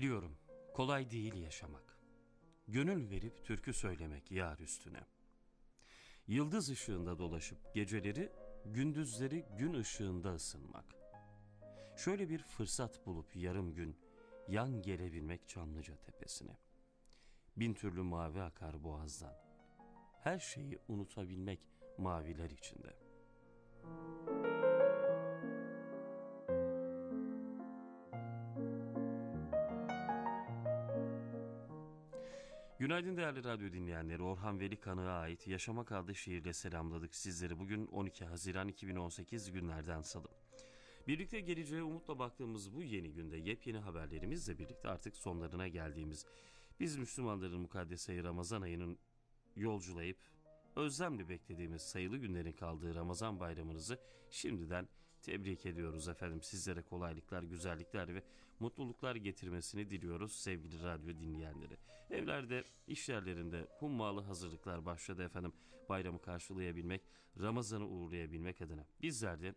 Biliyorum kolay değil yaşamak. Gönül verip türkü söylemek yar üstüne. Yıldız ışığında dolaşıp geceleri, gündüzleri gün ışığında ısınmak. Şöyle bir fırsat bulup yarım gün yan gelebilmek Çamlıca tepesine. Bin türlü mavi akar boğazdan. Her şeyi unutabilmek maviler içinde. Günaydın değerli radyo dinleyenleri. Orhan Veli Kanık'a ait Yaşamak adlı şiirle selamladık sizleri. Bugün 12 Haziran 2018 günlerden salı. Birlikte geleceğe umutla baktığımız bu yeni günde yepyeni haberlerimizle birlikte artık sonlarına geldiğimiz biz Müslümanların mukaddes ayı Ramazan ayının yolculayıp özlemle beklediğimiz sayılı günlerin kaldığı Ramazan bayramınızı şimdiden tebrik ediyoruz efendim. Sizlere kolaylıklar, güzellikler ve mutluluklar getirmesini diliyoruz sevgili radyo dinleyenleri. Evlerde, iş yerlerinde hummalı hazırlıklar başladı efendim. Bayramı karşılayabilmek, Ramazan'ı uğurlayabilmek adına. Bizler de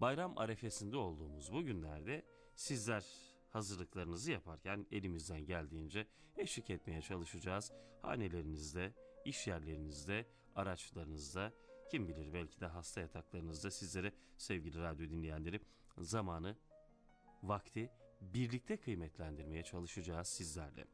bayram arefesinde olduğumuz bu günlerde sizler hazırlıklarınızı yaparken elimizden geldiğince eşlik etmeye çalışacağız. Hanelerinizde, iş yerlerinizde, araçlarınızda, kim bilir belki de hasta yataklarınızda sizlere sevgili radyo dinleyenleri zamanı, vakti birlikte kıymetlendirmeye çalışacağız sizlerle.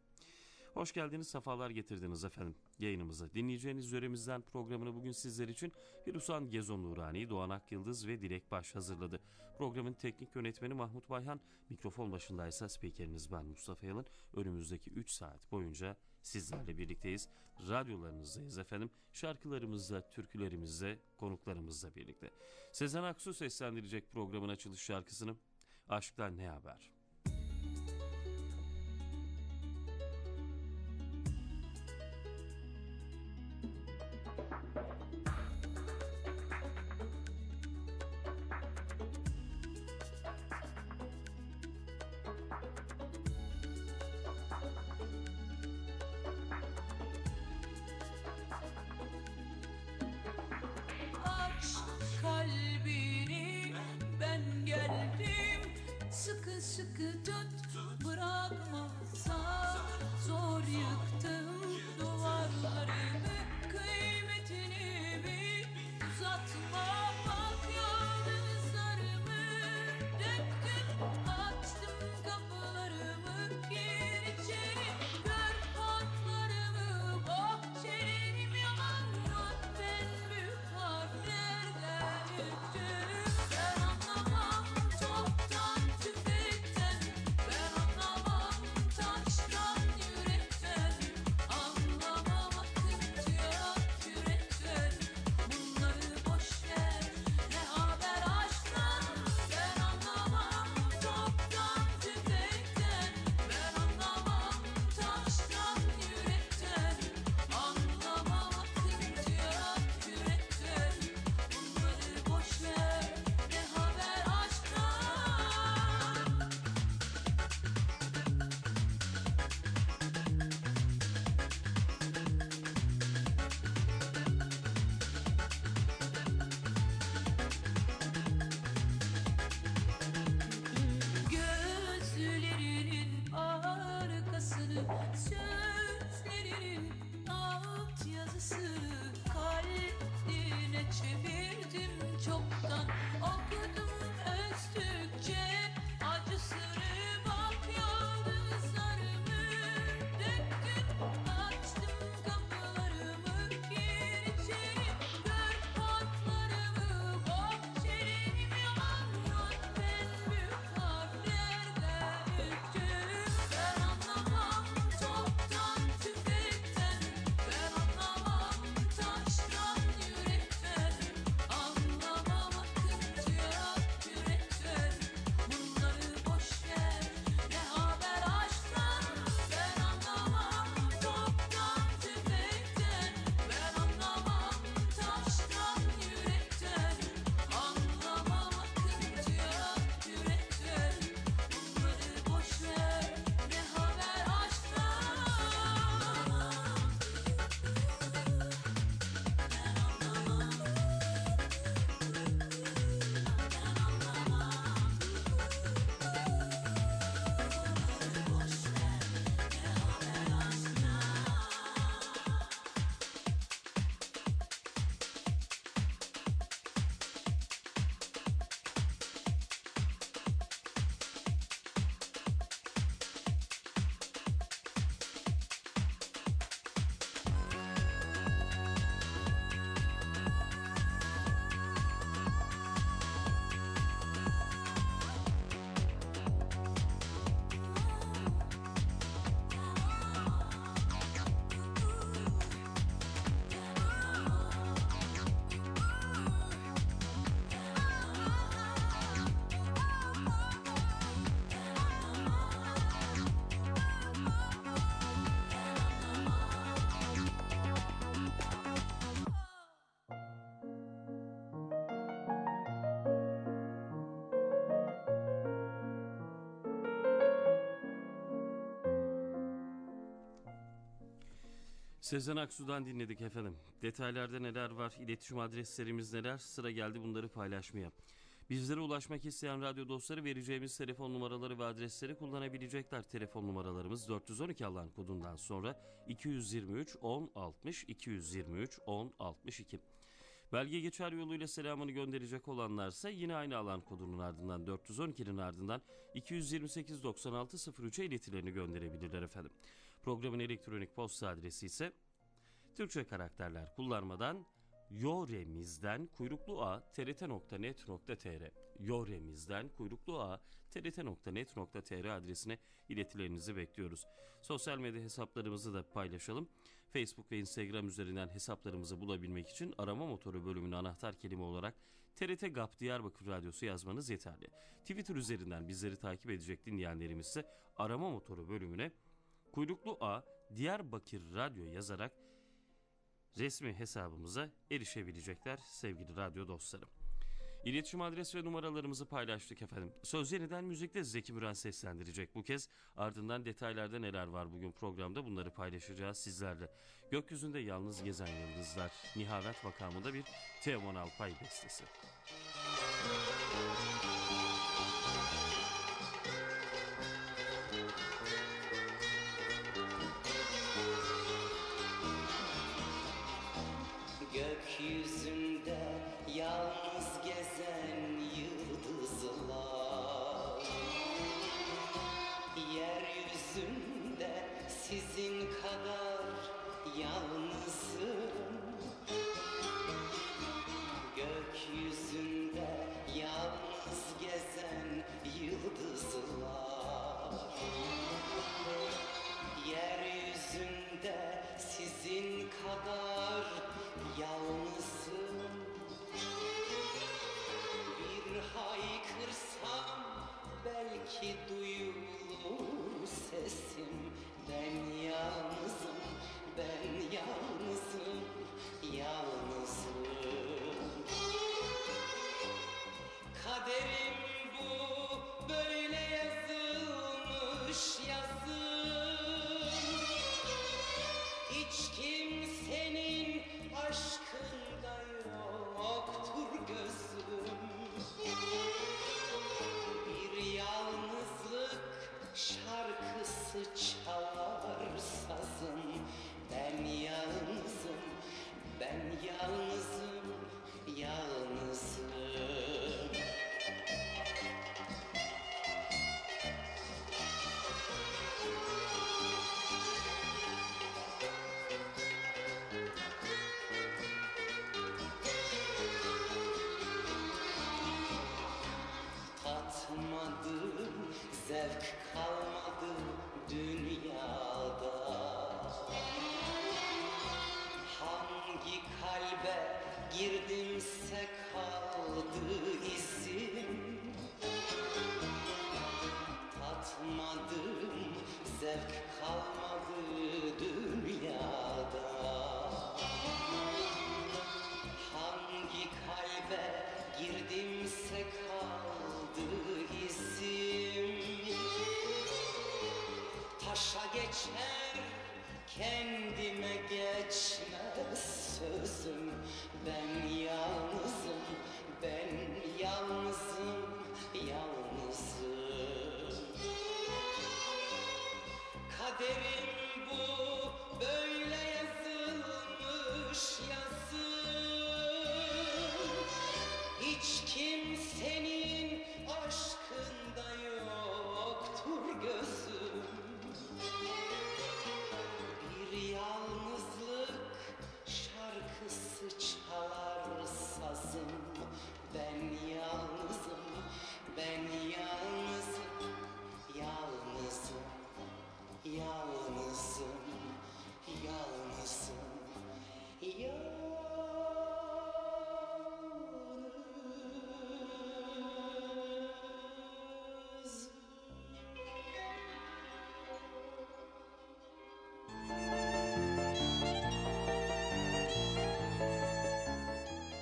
Hoş geldiniz, sefalar getirdiniz efendim yayınımıza. Dinleyeceğiniz yöremizden programını bugün sizler için Firusan Gezon Nurani, Doğan Akyıldız ve Dilek Baş hazırladı. Programın teknik yönetmeni Mahmut Bayhan, mikrofon başındaysa spikeriniz ben Mustafa Yalın. Önümüzdeki 3 saat boyunca sizlerle birlikteyiz. Radyolarınızdayız efendim. Şarkılarımızla, türkülerimizle, konuklarımızla birlikte. Sezen Aksu seslendirecek programın açılış şarkısını Aşktan Ne Haber? Sezen Aksu'dan dinledik efendim. Detaylarda neler var, iletişim adreslerimiz neler, sıra geldi bunları paylaşmaya. Bizlere ulaşmak isteyen radyo dostları vereceğimiz telefon numaraları ve adresleri kullanabilecekler. Telefon numaralarımız 412 alan kodundan sonra 223 10 60 223 10 62. Belge geçer yoluyla selamını gönderecek olanlarsa yine aynı alan kodunun ardından 412'nin ardından 228 96 03'e iletilerini gönderebilirler efendim. Programın elektronik posta adresi ise Türkçe karakterler kullanmadan yoremizden kuyruklu a trt.net.tr yoremizden kuyruklu a trt.net.tr adresine iletilerinizi bekliyoruz. Sosyal medya hesaplarımızı da paylaşalım. Facebook ve Instagram üzerinden hesaplarımızı bulabilmek için arama motoru bölümünü anahtar kelime olarak TRT GAP Diyarbakır Radyosu yazmanız yeterli. Twitter üzerinden bizleri takip edecek dinleyenlerimiz ise arama motoru bölümüne kuyruklu a Diyarbakır Radyo yazarak resmi hesabımıza erişebilecekler sevgili radyo dostlarım. İletişim adres ve numaralarımızı paylaştık efendim. Söz yeniden müzikte Zeki Müren seslendirecek bu kez. Ardından detaylarda neler var bugün programda bunları paylaşacağız sizlerle. Gökyüzünde yalnız gezen yıldızlar. Nihavet makamında bir Teoman Alpay bestesi. Gökyüzünde zevk kalmadı dünyada. Hangi kalbe girdimse kaldı izim Tatmadım, zevk kalmadı dünyada. Hangi kalbe girdimse kaldı izim Taşa geçer kendime geçmez sözüm. Ben yalnızım, ben yalnızım, yalnızım. Kaderim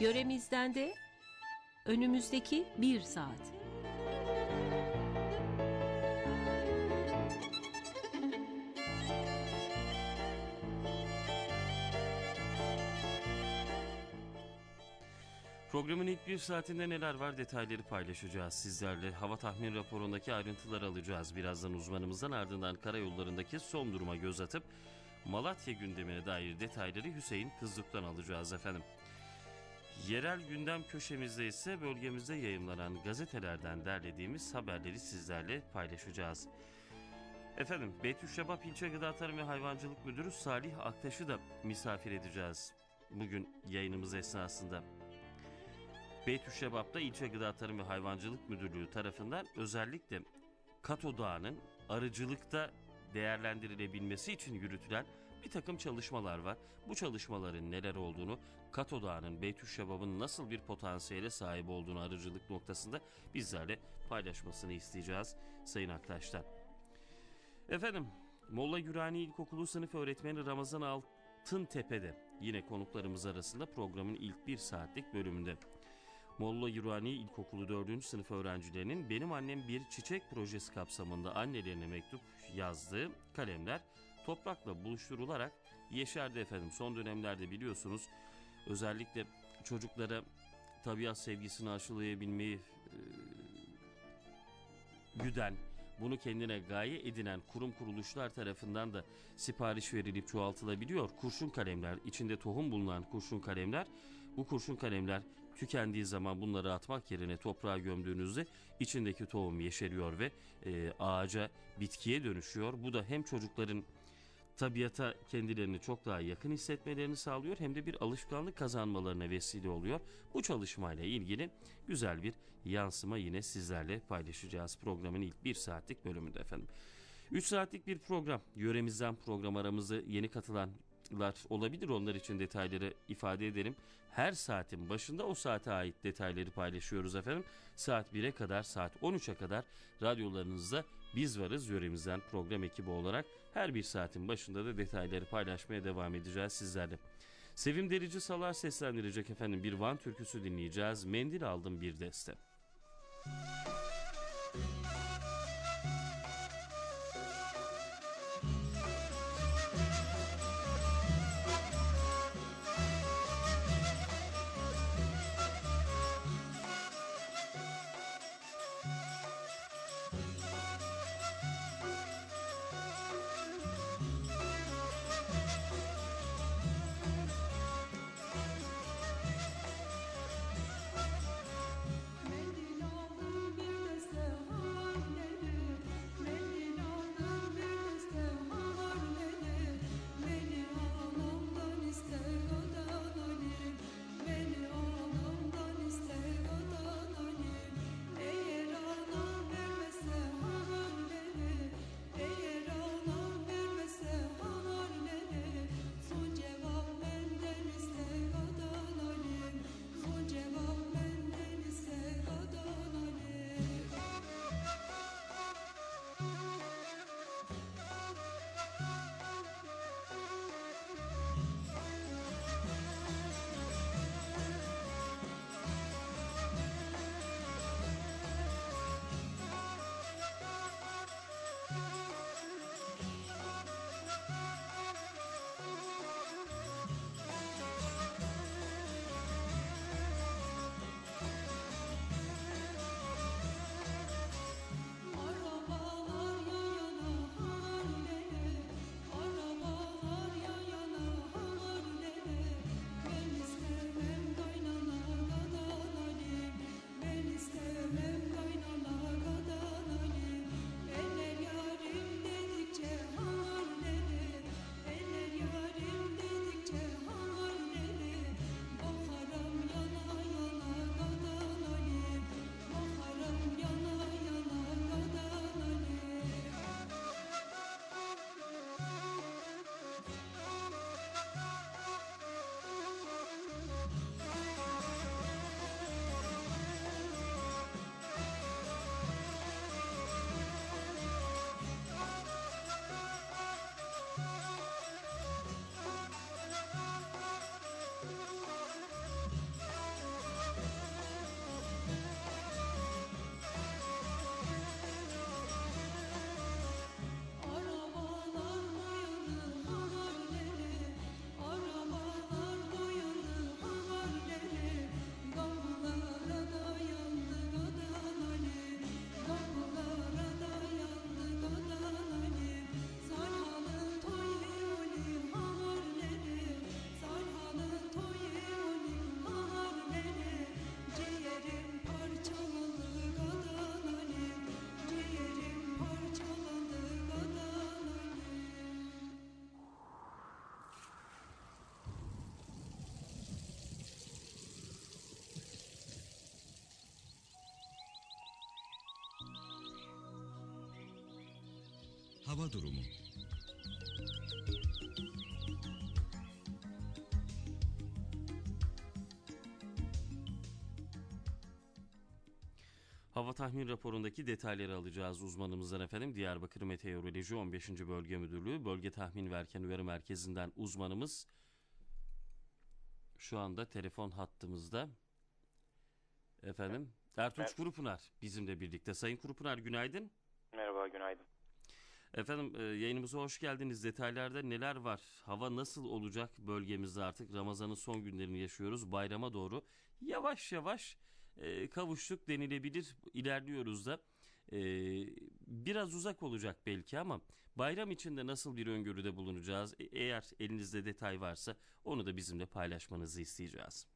Yöremizden de önümüzdeki bir saat. Programın ilk bir saatinde neler var detayları paylaşacağız sizlerle. Hava tahmin raporundaki ayrıntıları alacağız. Birazdan uzmanımızdan ardından karayollarındaki son duruma göz atıp Malatya gündemine dair detayları Hüseyin Kızlık'tan alacağız efendim. Yerel gündem köşemizde ise bölgemizde yayımlanan gazetelerden derlediğimiz haberleri sizlerle paylaşacağız. Efendim Beytüşşebap İlçe Gıda Tarım ve Hayvancılık Müdürü Salih Aktaş'ı da misafir edeceğiz. Bugün yayınımız esnasında. Beytüşşebap'ta İlçe Gıda Tarım ve Hayvancılık Müdürlüğü tarafından özellikle Kato Dağı'nın arıcılıkta değerlendirilebilmesi için yürütülen bir takım çalışmalar var. Bu çalışmaların neler olduğunu, Kato Dağı'nın Beytüşşebap'ın nasıl bir potansiyele sahip olduğunu arıcılık noktasında bizlerle paylaşmasını isteyeceğiz Sayın Aktaş'tan. Efendim, Molla Gürani İlkokulu sınıf öğretmeni Ramazan Altıntepe'de yine konuklarımız arasında programın ilk bir saatlik bölümünde. Molla Yurani İlkokulu 4. sınıf öğrencilerinin Benim Annem Bir Çiçek projesi kapsamında annelerine mektup yazdığı kalemler toprakla buluşturularak yeşerdi efendim. Son dönemlerde biliyorsunuz özellikle çocuklara tabiat sevgisini aşılayabilmeyi e, güden, bunu kendine gaye edinen kurum kuruluşlar tarafından da sipariş verilip çoğaltılabiliyor. Kurşun kalemler, içinde tohum bulunan kurşun kalemler, bu kurşun kalemler tükendiği zaman bunları atmak yerine toprağa gömdüğünüzde içindeki tohum yeşeriyor ve e, ağaca, bitkiye dönüşüyor. Bu da hem çocukların tabiata kendilerini çok daha yakın hissetmelerini sağlıyor hem de bir alışkanlık kazanmalarına vesile oluyor. Bu çalışmayla ilgili güzel bir yansıma yine sizlerle paylaşacağız programın ilk bir saatlik bölümünde efendim. 3 saatlik bir program. Yöremizden program aramızda yeni katılanlar olabilir. Onlar için detayları ifade edelim. Her saatin başında o saate ait detayları paylaşıyoruz efendim. Saat 1'e kadar, saat 13'e kadar radyolarınızda biz varız yöremizden program ekibi olarak. Her bir saatin başında da detayları paylaşmaya devam edeceğiz sizlerle. Sevim Derici Salar seslendirecek efendim bir Van türküsü dinleyeceğiz. Mendil aldım bir deste. Mendil Hava durumu Hava tahmin raporundaki detayları alacağız uzmanımızdan efendim. Diyarbakır Meteoroloji 15. Bölge Müdürlüğü Bölge Tahmin ve Erken Uyarı Merkezi'nden uzmanımız şu anda telefon hattımızda. Efendim Ertuğrul Evet. Kurupınar bizimle birlikte. Sayın Kurupınar günaydın. Merhaba, günaydın. Efendim e, yayınımıza hoş geldiniz. Detaylarda neler var? Hava nasıl olacak bölgemizde artık? Ramazan'ın son günlerini yaşıyoruz. Bayrama doğru yavaş yavaş e, kavuştuk denilebilir. İlerliyoruz da. E, biraz uzak olacak belki ama bayram içinde nasıl bir öngörüde bulunacağız? E, eğer elinizde detay varsa onu da bizimle paylaşmanızı isteyeceğiz.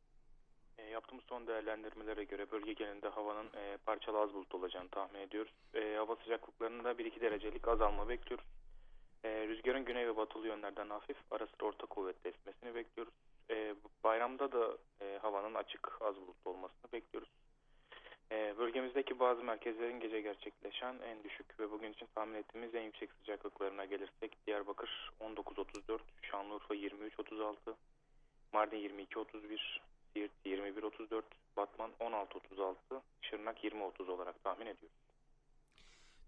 Yaptığımız son değerlendirmelere göre bölge genelinde havanın e, parçalı az bulut olacağını tahmin ediyoruz. E, hava sıcaklıklarında 1-2 derecelik azalma bekliyoruz. E, rüzgarın güney ve batılı yönlerden hafif, ara sıra orta kuvvetli esmesini bekliyoruz. E, bayramda da e, havanın açık az bulutlu olmasını bekliyoruz. E, bölgemizdeki bazı merkezlerin gece gerçekleşen en düşük ve bugün için tahmin ettiğimiz en yüksek sıcaklıklarına gelirsek Diyarbakır 19-34, Şanlıurfa 23-36, Mardin 22-31, Siirt 21-34, Batman 16-36, Şırnak 20-30 olarak tahmin ediyoruz.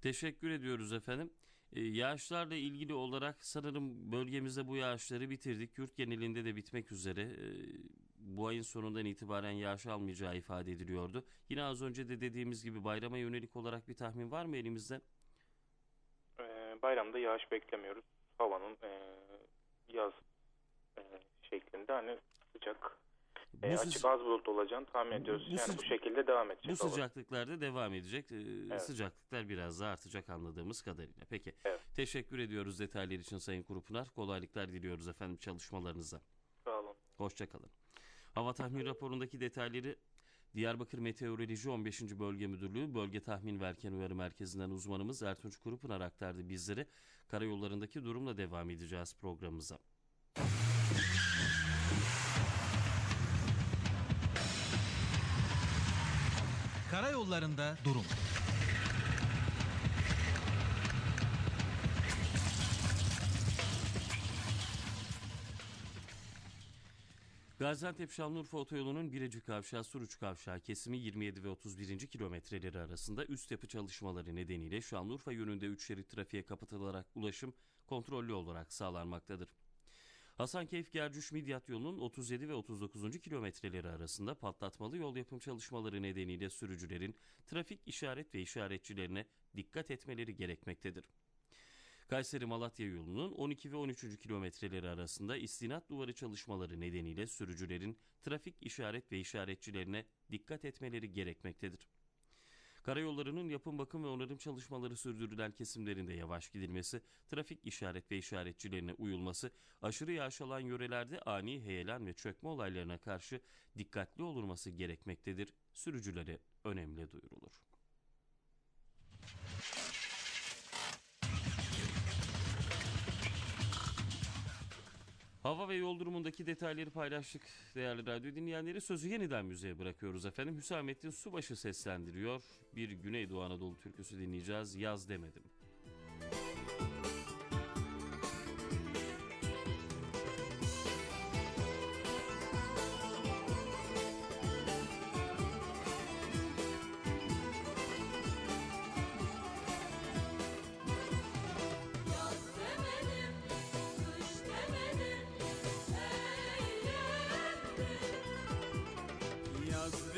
Teşekkür ediyoruz efendim. Ee, yağışlarla ilgili olarak sanırım bölgemizde bu yağışları bitirdik. Yurt genelinde de bitmek üzere. Ee, bu ayın sonundan itibaren yağış almayacağı ifade ediliyordu. Yine az önce de dediğimiz gibi bayrama yönelik olarak bir tahmin var mı elimizde? Ee, bayramda yağış beklemiyoruz. Havanın e, yaz e, şeklinde hani sıcak, Bu, e, açık az bulut olacağını tahmin ediyoruz. bu yani bu şekilde devam edecek. bu sıcaklıklarda devam edecek. Ee, Evet. Sıcaklıklar biraz daha artacak anladığımız kadarıyla. Peki. Evet. Teşekkür ediyoruz detaylar için Sayın Kurupınar. Kolaylıklar diliyoruz efendim çalışmalarınıza. Sağ olun. Hoşçakalın. Hava tahmin raporundaki detayları Diyarbakır Meteoroloji 15. Bölge Müdürlüğü Bölge Tahmin ve Erken Uyarı Merkezi'nden uzmanımız Ertunç Kurupınar aktardı bizlere. Karayollarındaki durumla devam edeceğiz programımıza. Karayollarında durum. Gaziantep Şanlıurfa Otoyolu'nun Birecik Kavşağı Suruç Kavşağı kesimi 27 ve 31. kilometreleri arasında üst yapı çalışmaları nedeniyle Şanlıurfa yönünde 3 şerit trafiğe kapatılarak ulaşım kontrollü olarak sağlanmaktadır. Hasankeyf Gercüş Midyat yolunun 37 ve 39. kilometreleri arasında patlatmalı yol yapım çalışmaları nedeniyle sürücülerin trafik işaret ve işaretçilerine dikkat etmeleri gerekmektedir. Kayseri Malatya yolunun 12 ve 13. kilometreleri arasında istinat duvarı çalışmaları nedeniyle sürücülerin trafik işaret ve işaretçilerine dikkat etmeleri gerekmektedir. Karayollarının yapım bakım ve onarım çalışmaları sürdürülen kesimlerinde yavaş gidilmesi, trafik işaret ve işaretçilerine uyulması, aşırı yağış alan yörelerde ani heyelan ve çökme olaylarına karşı dikkatli olunması gerekmektedir. Sürücülere önemli duyurulur. Hava ve yol durumundaki detayları paylaştık değerli radyo dinleyenleri. Sözü yeniden müziğe bırakıyoruz efendim. Hüsamettin Subaşı seslendiriyor. Bir Güneydoğu Anadolu türküsü dinleyeceğiz. Yaz demedim.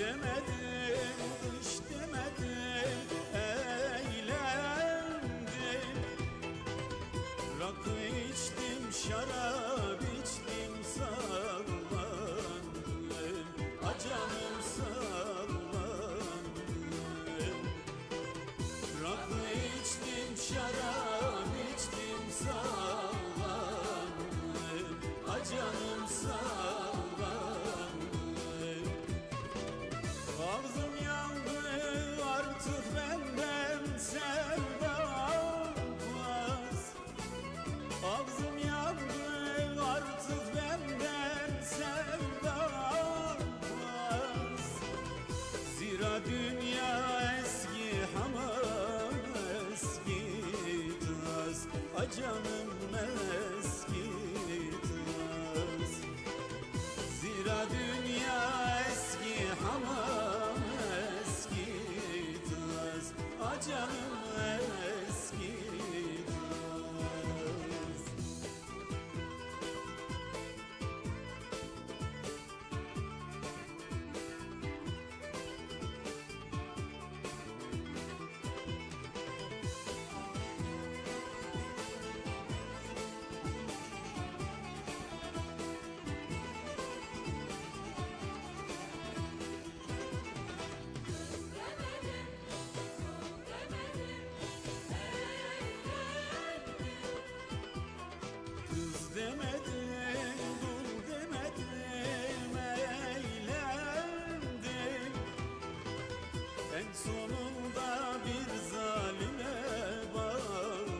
Demedim, Sonunda bir zalime bağlandım.